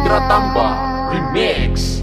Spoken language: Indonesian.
Citra Tambah Remix.